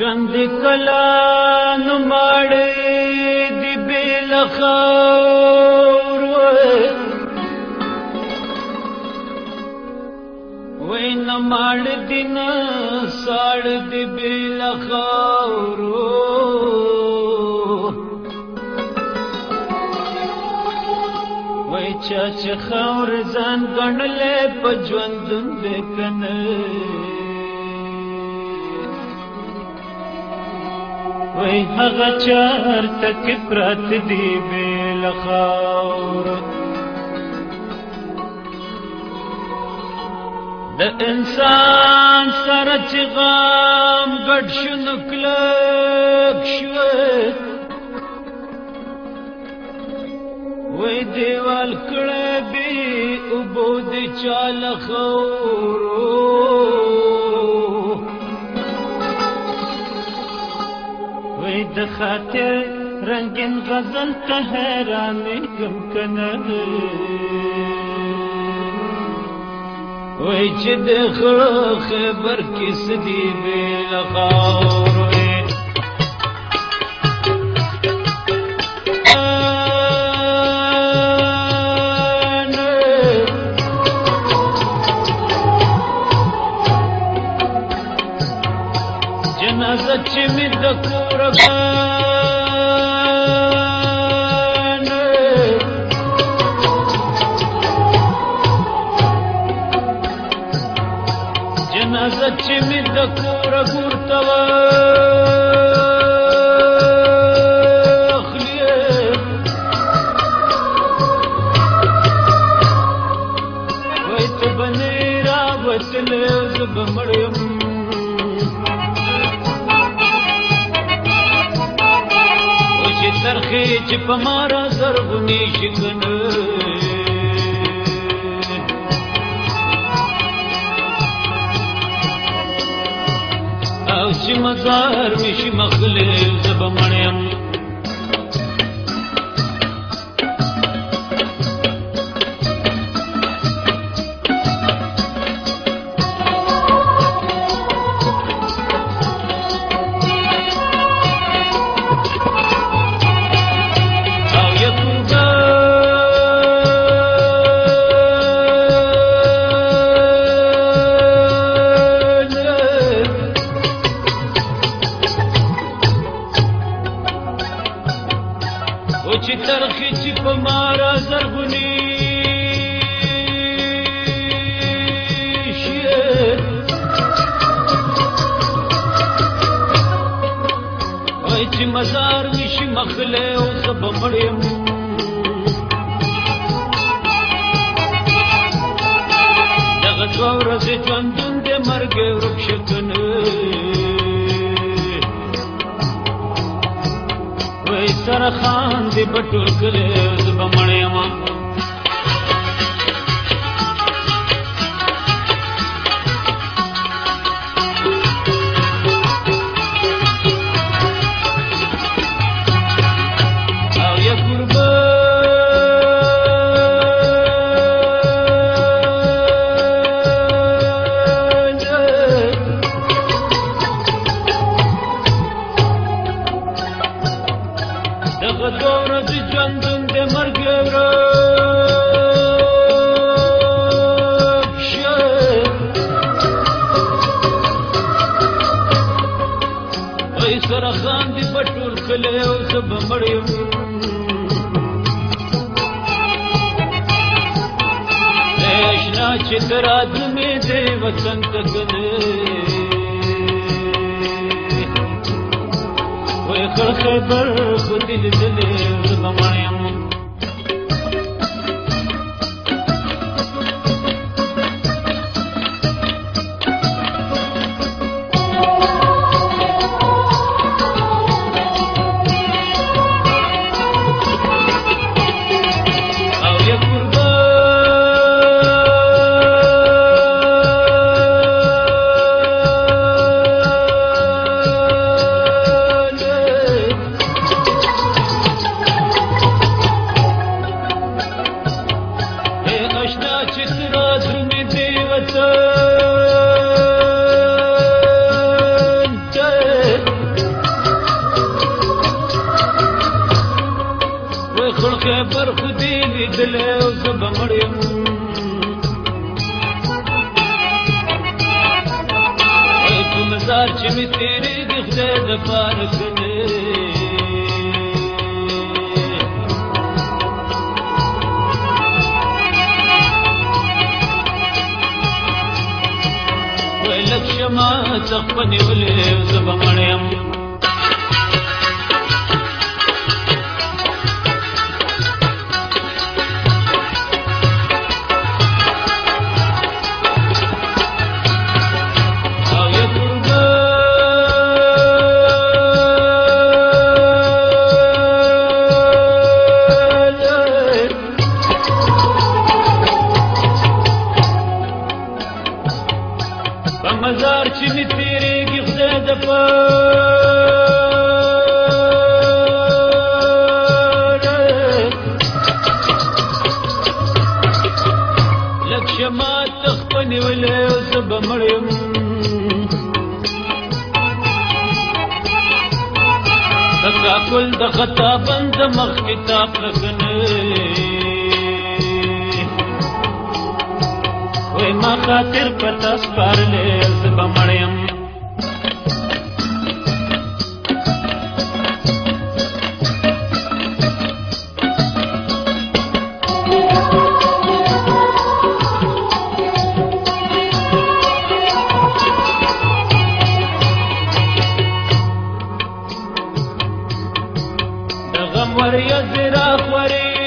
ژوند کلا نو ماړ دی بل خور وای نو ماړ دین ساړ دی بل خور وای چا چې خور ځان غنلې په ژوند دې کنه وای هغه چار تک پرات دی بیل خاور د انسان سره چې غام ګډ شنو کلک شوه وې دیوال کړه به او بود چاله خورو خاطر رنگین غزل خبر گزل تو ہے گمکن جنا سکشمی دکور چې په مارا زرغونی شکنه او چې مزار مشي مخلل زب مړیم مزار میشي مخله او زب مړیم دغه دوه ورځې ژوندون د مرګ ورک شکنه وای سرخان دې بټول کله ټکلې او سب مړیم دیشنا چې راز مې دې وطن ټکلې وې خر خبر خو دل کار چې می تیرې د خدای د پار کړې ولک شما څخه نیولې زبمړم چې می تیریږي خدای د پاره لک شما تخپنی ولې او زب مړیم تکا کل د خطا بند مخ کتاب لکنه خاطر پتا سپارلې زب مړیم غم ور یا زرا خوري